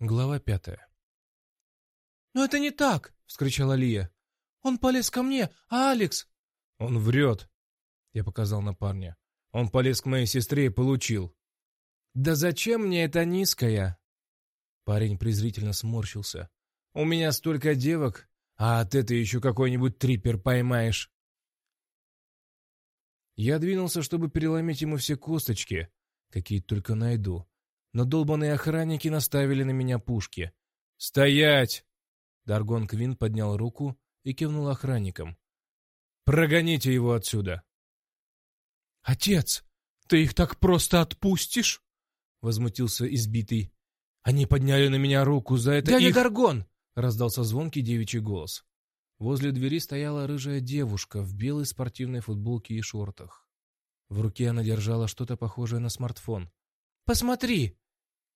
Глава пятая. «Но это не так!» — вскричала Лия. «Он полез ко мне, а Алекс...» «Он врет!» — я показал на парня. «Он полез к моей сестре и получил». «Да зачем мне эта низкая?» Парень презрительно сморщился. «У меня столько девок, а от этой еще какой-нибудь трипер поймаешь». Я двинулся, чтобы переломить ему все косточки, какие только найду. Но долбаные охранники наставили на меня пушки. «Стоять!» Даргон Квин поднял руку и кивнул охранникам. «Прогоните его отсюда!» «Отец, ты их так просто отпустишь?» Возмутился избитый. «Они подняли на меня руку за это «Дядя их...» Даргон!» — раздался звонкий девичий голос. Возле двери стояла рыжая девушка в белой спортивной футболке и шортах. В руке она держала что-то похожее на смартфон. «Посмотри!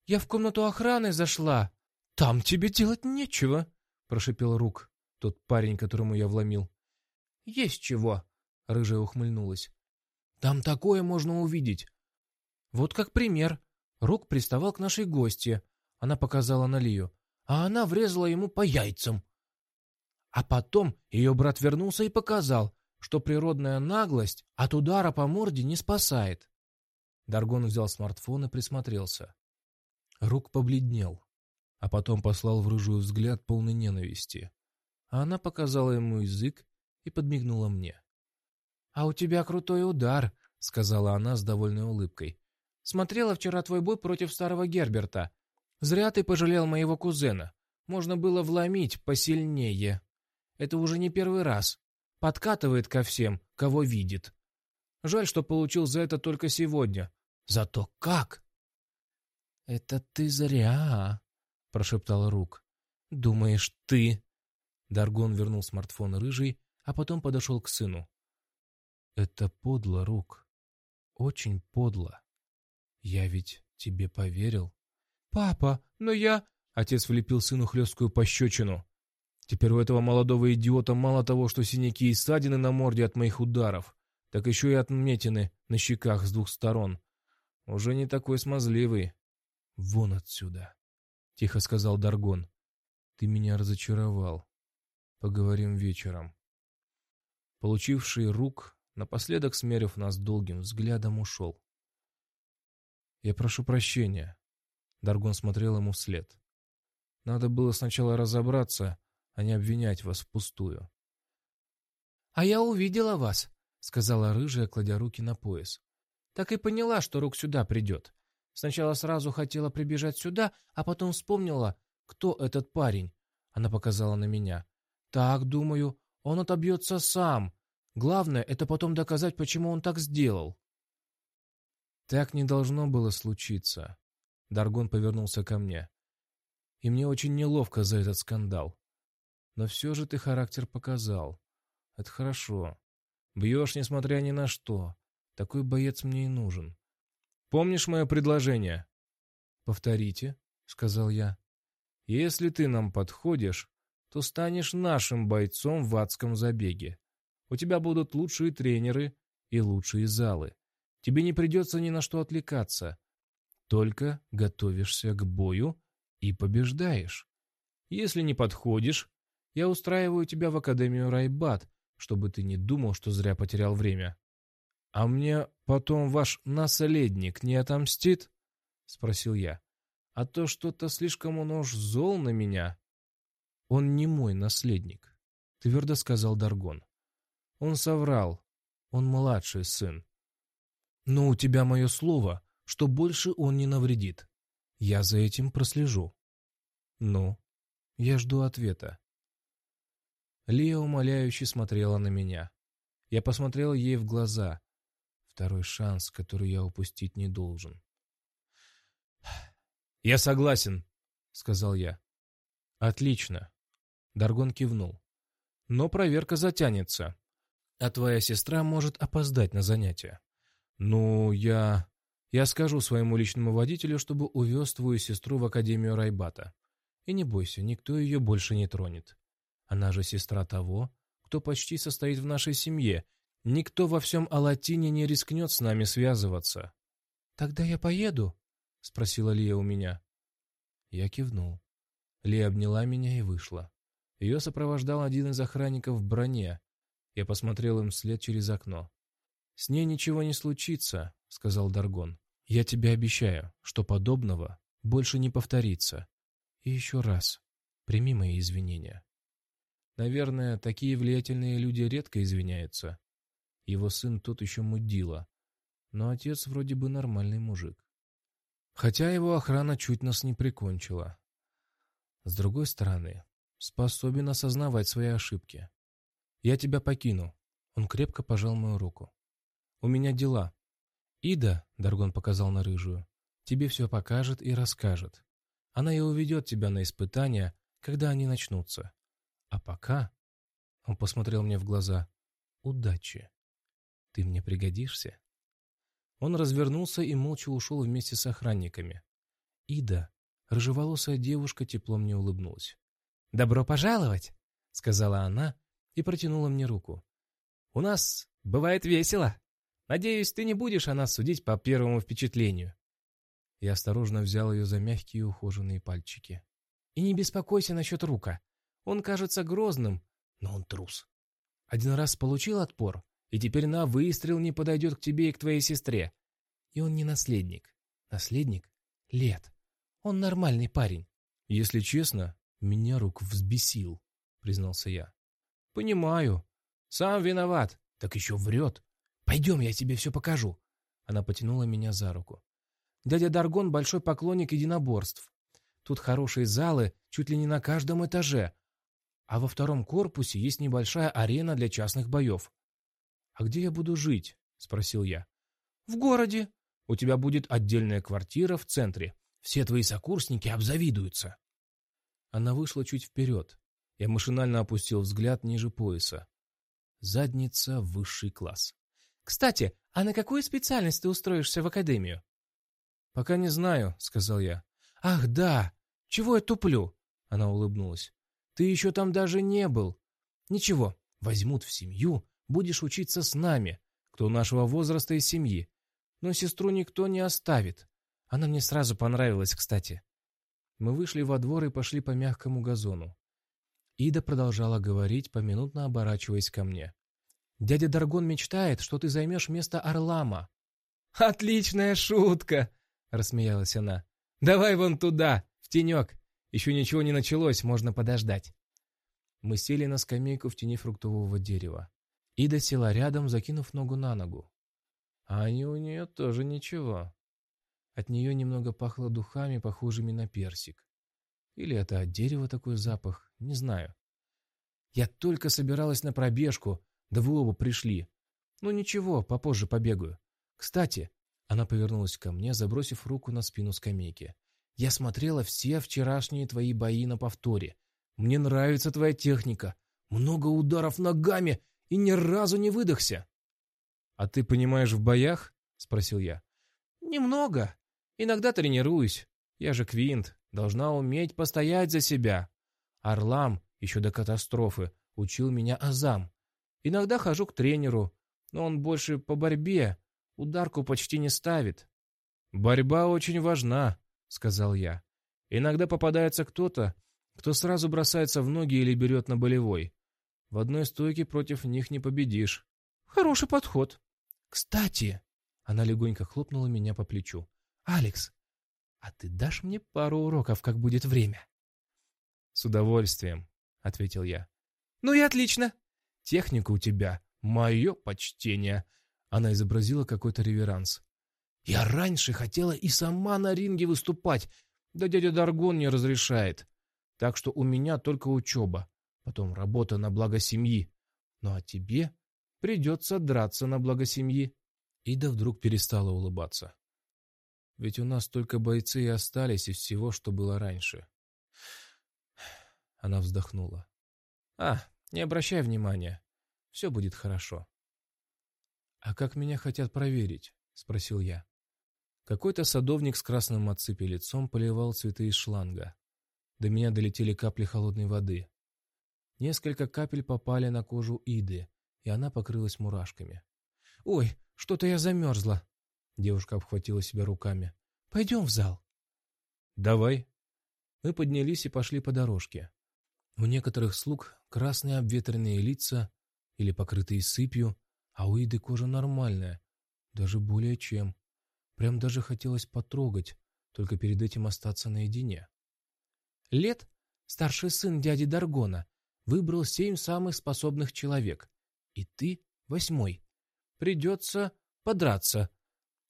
Я в комнату охраны зашла. Там тебе делать нечего!» — прошипел Рук, тот парень, которому я вломил. «Есть чего!» — рыжая ухмыльнулась. «Там такое можно увидеть. Вот как пример. Рук приставал к нашей гости. Она показала на Лию, а она врезала ему по яйцам. А потом ее брат вернулся и показал, что природная наглость от удара по морде не спасает. Даргон взял смартфон и присмотрелся. Рук побледнел, а потом послал в рыжую взгляд полный ненависти. А она показала ему язык и подмигнула мне. «А у тебя крутой удар», — сказала она с довольной улыбкой. «Смотрела вчера твой бой против старого Герберта. Зря ты пожалел моего кузена. Можно было вломить посильнее». Это уже не первый раз. Подкатывает ко всем, кого видит. Жаль, что получил за это только сегодня. Зато как? «Это ты зря», — прошептал Рук. «Думаешь, ты...» Даргон вернул смартфон рыжий, а потом подошел к сыну. «Это подло, Рук. Очень подло. Я ведь тебе поверил». «Папа, но я...» Отец влепил сыну хлесткую пощечину. Теперь у этого молодого идиота мало того, что синяки и ссадины на морде от моих ударов, так еще и отметины на щеках с двух сторон. Уже не такой смазливый. «Вон отсюда», — тихо сказал Даргон. «Ты меня разочаровал. Поговорим вечером». Получивший рук, напоследок смерив нас долгим взглядом, ушел. «Я прошу прощения», — Даргон смотрел ему вслед. «Надо было сначала разобраться, а не обвинять вас впустую. — А я увидела вас, — сказала рыжая, кладя руки на пояс. Так и поняла, что рук сюда придет. Сначала сразу хотела прибежать сюда, а потом вспомнила, кто этот парень. Она показала на меня. Так, думаю, он отобьется сам. Главное, это потом доказать, почему он так сделал. Так не должно было случиться. Даргон повернулся ко мне. И мне очень неловко за этот скандал. Но все же ты характер показал. Это хорошо. Бьешь, несмотря ни на что. Такой боец мне и нужен. Помнишь мое предложение? Повторите, сказал я. Если ты нам подходишь, то станешь нашим бойцом в адском забеге. У тебя будут лучшие тренеры и лучшие залы. Тебе не придется ни на что отвлекаться. Только готовишься к бою и побеждаешь. Если не подходишь, я устраиваю тебя в Академию Райбат, чтобы ты не думал, что зря потерял время. А мне потом ваш наследник не отомстит? Спросил я. А то что-то слишком он уж зол на меня. Он не мой наследник, твердо сказал Даргон. Он соврал. Он младший сын. Но у тебя мое слово, что больше он не навредит. Я за этим прослежу. Ну, я жду ответа. Лия умоляюще смотрела на меня. Я посмотрел ей в глаза. Второй шанс, который я упустить не должен. «Я согласен», — сказал я. «Отлично», — Даргон кивнул. «Но проверка затянется, а твоя сестра может опоздать на занятия. Ну, я... Я скажу своему личному водителю, чтобы увез твою сестру в Академию Райбата. И не бойся, никто ее больше не тронет. Она же сестра того, кто почти состоит в нашей семье. Никто во всем Алатине не рискнет с нами связываться. — Тогда я поеду? — спросила Лия у меня. Я кивнул. Ли обняла меня и вышла. Ее сопровождал один из охранников в броне. Я посмотрел им вслед через окно. «С ней ничего не случится», — сказал Даргон. «Я тебе обещаю, что подобного больше не повторится. И еще раз, прими мои извинения». Наверное, такие влиятельные люди редко извиняются. Его сын тот еще мудила, но отец вроде бы нормальный мужик. Хотя его охрана чуть нас не прикончила. С другой стороны, способен осознавать свои ошибки. «Я тебя покину». Он крепко пожал мою руку. «У меня дела». «Ида», — Даргон показал на рыжую, — «тебе все покажет и расскажет. Она и уведет тебя на испытания, когда они начнутся. А пока...» Он посмотрел мне в глаза. «Удачи. Ты мне пригодишься». Он развернулся и молча ушел вместе с охранниками. Ида, рыжеволосая девушка, тепло мне улыбнулась. «Добро пожаловать!» — сказала она и протянула мне руку. «У нас бывает весело. Надеюсь, ты не будешь о нас судить по первому впечатлению». Я осторожно взял ее за мягкие ухоженные пальчики. «И не беспокойся насчет рука. Он кажется грозным, но он трус. Один раз получил отпор, и теперь на выстрел не подойдет к тебе и к твоей сестре. И он не наследник. Наследник — Лет. Он нормальный парень. Если честно, меня рук взбесил, признался я. Понимаю. Сам виноват. Так еще врет. Пойдем, я тебе все покажу. Она потянула меня за руку. Дядя Даргон большой поклонник единоборств. Тут хорошие залы чуть ли не на каждом этаже, а во втором корпусе есть небольшая арена для частных боев. «А где я буду жить?» — спросил я. «В городе. У тебя будет отдельная квартира в центре. Все твои сокурсники обзавидуются». Она вышла чуть вперед. Я машинально опустил взгляд ниже пояса. Задница — высший класс. «Кстати, а на какую специальность ты устроишься в академию?» «Пока не знаю», — сказал я. «Ах, да! Чего я туплю?» Она улыбнулась. «Ты еще там даже не был. Ничего, возьмут в семью, будешь учиться с нами, кто нашего возраста и семьи. Но сестру никто не оставит. Она мне сразу понравилась, кстати». Мы вышли во двор и пошли по мягкому газону. Ида продолжала говорить, поминутно оборачиваясь ко мне. «Дядя Даргон мечтает, что ты займешь место Орлама». «Отличная шутка!» — рассмеялась она. «Давай вон туда, в тенек. Еще ничего не началось, можно подождать». Мы сели на скамейку в тени фруктового дерева. Ида села рядом, закинув ногу на ногу. А они у нее тоже ничего. От нее немного пахло духами, похожими на персик. Или это от дерева такой запах, не знаю. Я только собиралась на пробежку, да вы оба пришли. Ну ничего, попозже побегаю. Кстати, она повернулась ко мне, забросив руку на спину скамейки. Я смотрела все вчерашние твои бои на повторе. Мне нравится твоя техника. Много ударов ногами и ни разу не выдохся. — А ты понимаешь в боях? — спросил я. — Немного. Иногда тренируюсь. Я же Квинт, должна уметь постоять за себя. Орлам, еще до катастрофы, учил меня азам. Иногда хожу к тренеру, но он больше по борьбе, ударку почти не ставит. «Борьба очень важна», — сказал я. «Иногда попадается кто-то, кто сразу бросается в ноги или берет на болевой. В одной стойке против них не победишь». «Хороший подход». «Кстати», — она легонько хлопнула меня по плечу, «Алекс, а ты дашь мне пару уроков, как будет время?» «С удовольствием», — ответил я. «Ну и отлично. Техника у тебя. Мое почтение». Она изобразила какой-то реверанс. «Я раньше хотела и сама на ринге выступать, да дядя Даргон не разрешает. Так что у меня только учеба, потом работа на благо семьи. Ну а тебе придется драться на благо семьи». Ида вдруг перестала улыбаться. Ведь у нас только бойцы и остались из всего, что было раньше. Она вздохнула. А, не обращай внимания. Все будет хорошо. А как меня хотят проверить? Спросил я. Какой-то садовник с красным от сыпи лицом поливал цветы из шланга. До меня долетели капли холодной воды. Несколько капель попали на кожу Иды, и она покрылась мурашками. «Ой, что-то я замерзла!» Девушка обхватила себя руками. «Пойдем в зал». «Давай». Мы поднялись и пошли по дорожке. У некоторых слуг красные обветренные лица или покрытые сыпью, а у Иды кожа нормальная, даже более чем. Прям даже хотелось потрогать, только перед этим остаться наедине. Лет, старший сын дяди Даргона, выбрал семь самых способных человек, и ты восьмой. Придется подраться.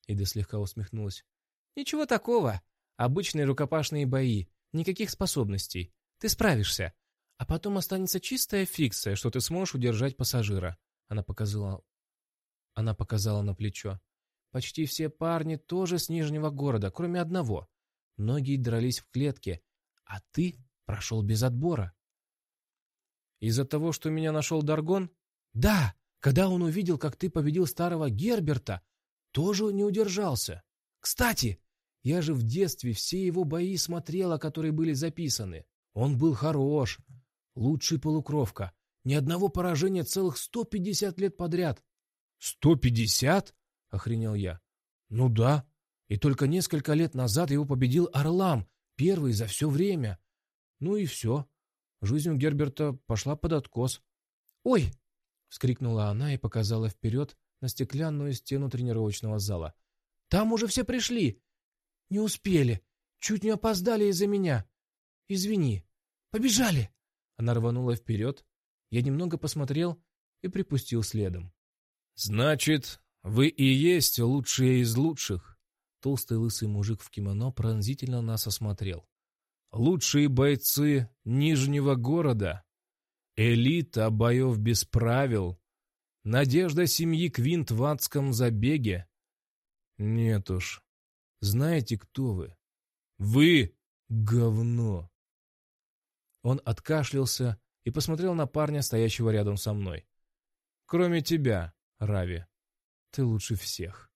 Ида слегка усмехнулась. Ничего такого. Обычные рукопашные бои. Никаких способностей. Ты справишься. А потом останется чистая фикция, что ты сможешь удержать пассажира. Она показала... Она показала на плечо. Почти все парни тоже с Нижнего города, кроме одного. Многие дрались в клетке, а ты прошел без отбора. Из-за того, что меня нашел Даргон? Да, когда он увидел, как ты победил старого Герберта, тоже не удержался. Кстати, я же в детстве все его бои смотрела, которые были записаны. Он был хорош, лучший полукровка. Ни одного поражения целых 150 лет подряд. «Сто пятьдесят?» — охренел я. «Ну да. И только несколько лет назад его победил Орлам, первый за все время. Ну и все. Жизнь у Герберта пошла под откос. «Ой!» — вскрикнула она и показала вперед на стеклянную стену тренировочного зала. «Там уже все пришли! Не успели! Чуть не опоздали из-за меня! Извини! Побежали!» Она рванула вперед. Я немного посмотрел и припустил следом. «Значит, вы и есть лучшие из лучших!» Толстый лысый мужик в кимоно пронзительно нас осмотрел. «Лучшие бойцы Нижнего города!» Элита боев без правил. Надежда семьи Квинт в адском забеге. Нет уж. Знаете, кто вы? Вы — говно. Он откашлялся и посмотрел на парня, стоящего рядом со мной. Кроме тебя, Рави. Ты лучше всех.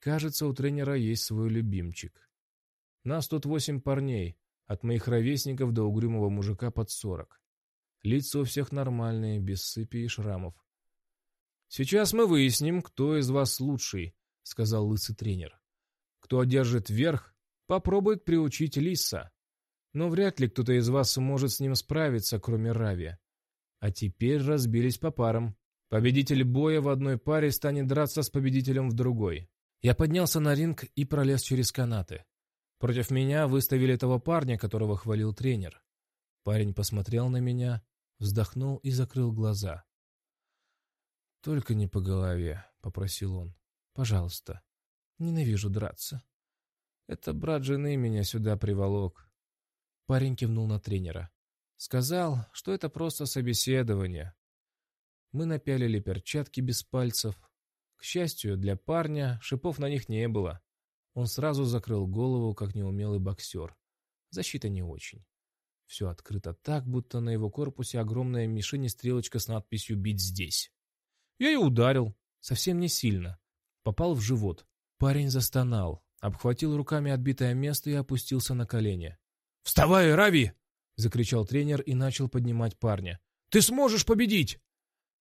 Кажется, у тренера есть свой любимчик. Нас тут восемь парней, от моих ровесников до угрюмого мужика под сорок. Лица у всех нормальные, без сыпи и шрамов. «Сейчас мы выясним, кто из вас лучший», — сказал лысый тренер. «Кто одержит верх, попробует приучить Лиса. Но вряд ли кто-то из вас сможет с ним справиться, кроме Рави. А теперь разбились по парам. Победитель боя в одной паре станет драться с победителем в другой. Я поднялся на ринг и пролез через канаты. Против меня выставили того парня, которого хвалил тренер. Парень посмотрел на меня, вздохнул и закрыл глаза. «Только не по голове», — попросил он. «Пожалуйста. Ненавижу драться. Это брат жены меня сюда приволок». Парень кивнул на тренера. Сказал, что это просто собеседование. Мы напялили перчатки без пальцев. К счастью, для парня шипов на них не было. Он сразу закрыл голову, как неумелый боксер. Защита не очень. Все открыто так, будто на его корпусе огромная мишень и стрелочка с надписью «Бить здесь». Я и ударил. Совсем не сильно. Попал в живот. Парень застонал, обхватил руками отбитое место и опустился на колени. «Вставай, Рави!» — закричал тренер и начал поднимать парня. «Ты сможешь победить!»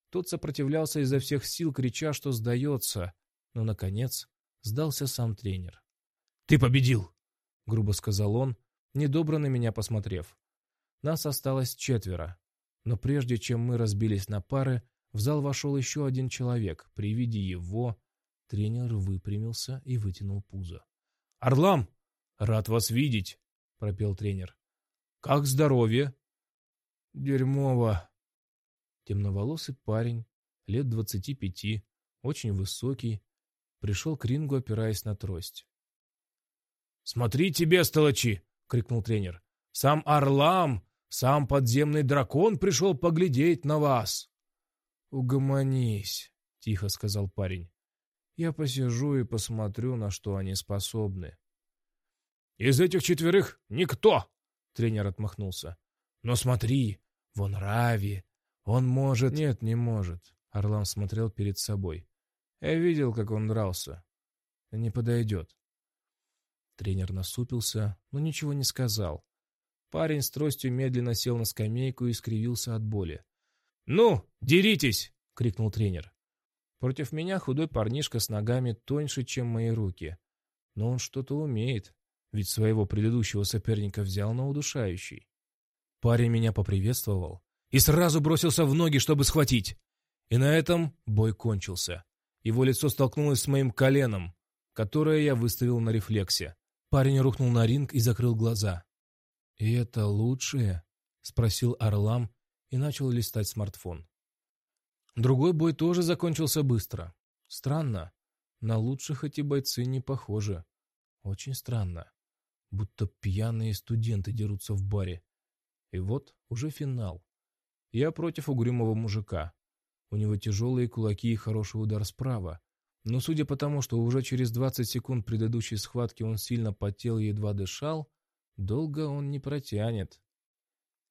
Тот сопротивлялся изо всех сил, крича, что сдается. Но, наконец, сдался сам тренер. «Ты победил!» — грубо сказал он, недобро на меня посмотрев. Нас осталось четверо. Но прежде чем мы разбились на пары, в зал вошел еще один человек. При виде его тренер выпрямился и вытянул пузо. «Орлам! Рад вас видеть!» — пропел тренер. «Как здоровье?» «Дерьмово!» Темноволосый парень, лет двадцати пяти, очень высокий, пришел к рингу, опираясь на трость. «Смотрите, бестолочи!» — крикнул тренер. «Сам Орлам сам подземный дракон пришел поглядеть на вас. «Угомонись», — тихо сказал парень. «Я посижу и посмотрю, на что они способны». «Из этих четверых никто!» — тренер отмахнулся. «Но смотри, вон Рави, он может...» «Нет, не может», — Орлам смотрел перед собой. «Я видел, как он дрался. Не подойдет». Тренер насупился, но ничего не сказал. Парень с тростью медленно сел на скамейку и скривился от боли. «Ну, деритесь!» — крикнул тренер. Против меня худой парнишка с ногами тоньше, чем мои руки. Но он что-то умеет. ведь своего предыдущего соперника взял на удушающий. Парень меня поприветствовал и сразу бросился в ноги, чтобы схватить. И на этом бой кончился. Его лицо столкнулось с моим коленом, которое я выставил на рефлексе. Парень рухнул на ринг и закрыл глаза. «И это лучшее?» — спросил Орлам и начал листать смартфон. Другой бой тоже закончился быстро. Странно. На лучших эти бойцы не похожи. Очень странно. Будто пьяные студенты дерутся в баре. И вот уже финал. Я против угрюмого мужика. У него тяжелые кулаки и хороший удар справа. Но судя по тому, что уже через 20 секунд предыдущей схватки он сильно потел и едва дышал, долго он не протянет.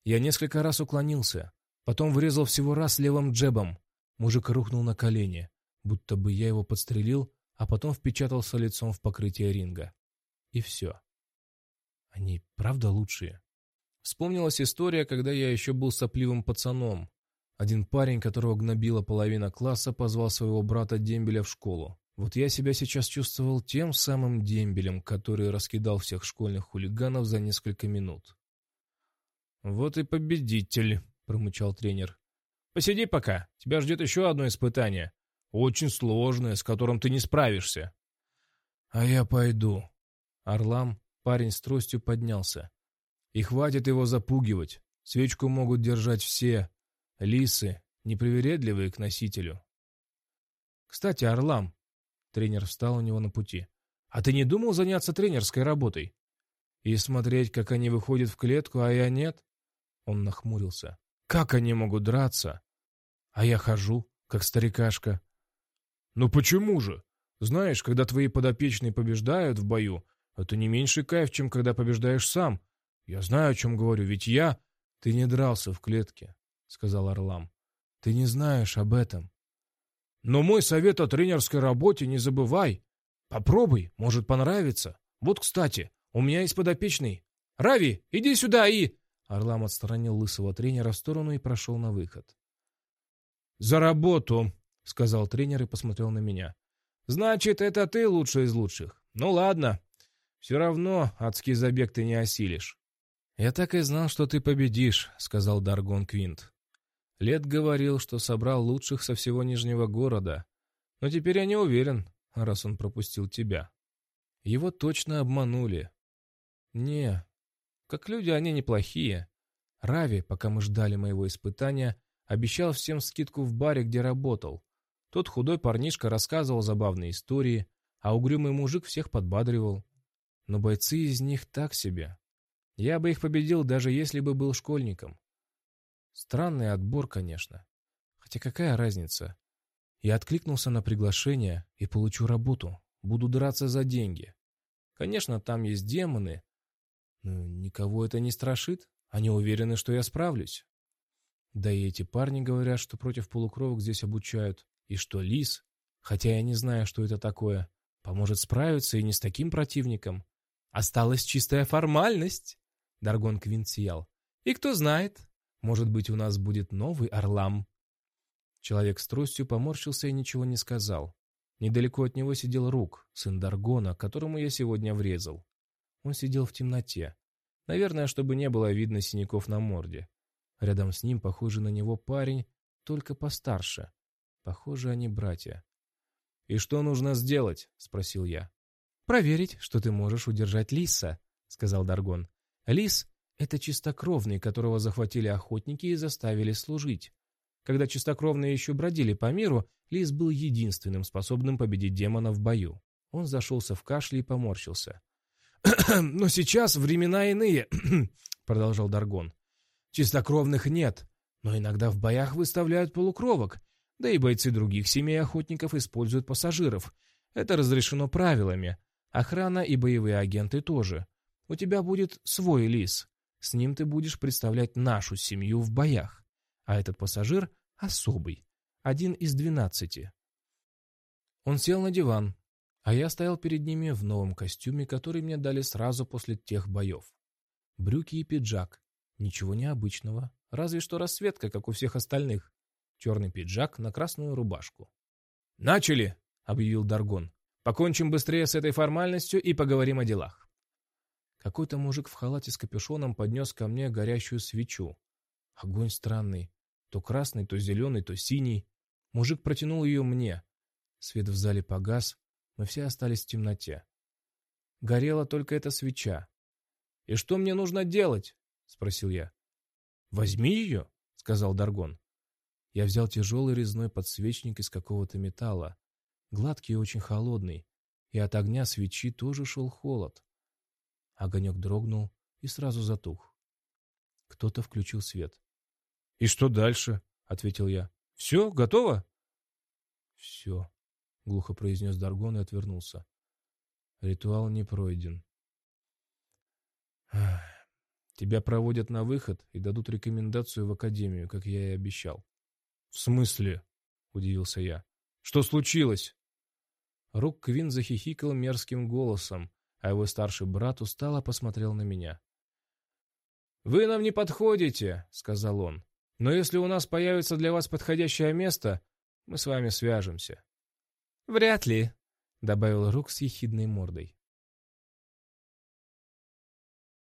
Я несколько раз уклонился, потом врезал всего раз левым джебом. Мужик рухнул на колени, будто бы я его подстрелил, а потом впечатался лицом в покрытие ринга. И все. Они правда лучшие? Вспомнилась история, когда я еще был сопливым пацаном. Один парень, которого гнобила половина класса, позвал своего брата Дембеля в школу. Вот я себя сейчас чувствовал тем самым Дембелем, который раскидал всех школьных хулиганов за несколько минут. «Вот и победитель», — промычал тренер. «Посиди пока, тебя ждет еще одно испытание. Очень сложное, с которым ты не справишься». «А я пойду». Орлам, парень с тростью, поднялся. И хватит его запугивать. Свечку могут держать все. Лисы, непривередливые к носителю. Кстати, Орлам. Тренер встал у него на пути. А ты не думал заняться тренерской работой? И смотреть, как они выходят в клетку, а я нет? Он нахмурился. Как они могут драться? А я хожу, как старикашка. Ну почему же? Знаешь, когда твои подопечные побеждают в бою, это не меньший кайф, чем когда побеждаешь сам. «Я знаю, о чем говорю, ведь я...» «Ты не дрался в клетке», — сказал Орлам. «Ты не знаешь об этом». «Но мой совет о тренерской работе не забывай. Попробуй, может понравится. Вот, кстати, у меня есть подопечный. Рави, иди сюда и...» Орлам отстранил лысого тренера в сторону и прошел на выход. «За работу!» — сказал тренер и посмотрел на меня. «Значит, это ты лучший из лучших. Ну ладно. Все равно адский забег ты не осилишь. «Я так и знал, что ты победишь», — сказал Даргон Квинт. Лет говорил, что собрал лучших со всего Нижнего города. Но теперь я не уверен, раз он пропустил тебя. Его точно обманули. Не, как люди они неплохие. Рави, пока мы ждали моего испытания, обещал всем скидку в баре, где работал. Тот худой парнишка рассказывал забавные истории, а угрюмый мужик всех подбадривал. Но бойцы из них так себе. Я бы их победил, даже если бы был школьником. Странный отбор, конечно. Хотя какая разница? Я откликнулся на приглашение и получу работу. Буду драться за деньги. Конечно, там есть демоны, но никого это не страшит. Они уверены, что я справлюсь. Да и эти парни говорят, что против полукровок здесь обучают, и что лис, хотя я не знаю, что это такое, поможет справиться и не с таким противником. Осталась чистая формальность. Даргон Квинт сиял. «И кто знает, может быть, у нас будет новый Орлам». Человек с тростью поморщился и ничего не сказал. Недалеко от него сидел Рук, сын Даргона, которому я сегодня врезал. Он сидел в темноте. Наверное, чтобы не было видно синяков на морде. Рядом с ним похожий на него парень, только постарше. Похоже, они братья. «И что нужно сделать?» — спросил я. «Проверить, что ты можешь удержать лиса», — сказал Даргон. Лис — это чистокровный, которого захватили охотники и заставили служить. Когда чистокровные еще бродили по миру, Лис был единственным способным победить демона в бою. Он зашелся в кашле и поморщился. «Но сейчас времена иные», — продолжал Даргон. «Чистокровных нет, но иногда в боях выставляют полукровок, да и бойцы других семей охотников используют пассажиров. Это разрешено правилами. Охрана и боевые агенты тоже. У тебя будет свой лис. С ним ты будешь представлять нашу семью в боях. А этот пассажир особый. Один из двенадцати. Он сел на диван, а я стоял перед ними в новом костюме, который мне дали сразу после тех боев. Брюки и пиджак. Ничего необычного. Разве что расцветка, как у всех остальных. Черный пиджак на красную рубашку. «Начали!» — объявил Даргон. «Покончим быстрее с этой формальностью и поговорим о делах. Какой-то мужик в халате с капюшоном поднес ко мне горящую свечу. Огонь странный. То красный, то зеленый, то синий. Мужик протянул ее мне. Свет в зале погас, мы все остались в темноте. Горела только эта свеча. «И что мне нужно делать?» — спросил я. «Возьми ее», — сказал Даргон. Я взял тяжелый резной подсвечник из какого-то металла, гладкий и очень холодный, и от огня свечи тоже шел холод. Огонек дрогнул и сразу затух. Кто-то включил свет. «И что дальше?» — ответил я. «Все, готово?» «Все», — глухо произнес Даргон и отвернулся. «Ритуал не пройден». «Тебя проводят на выход и дадут рекомендацию в академию, как я и обещал». «В смысле?» — удивился я. «Что случилось?» Рук Квин захихикал мерзким голосом, а его старший брат устало посмотрел на меня. «Вы нам не подходите», — сказал он. «Но если у нас появится для вас подходящее место, мы с вами свяжемся». «Вряд ли», — добавил Рук с ехидной мордой.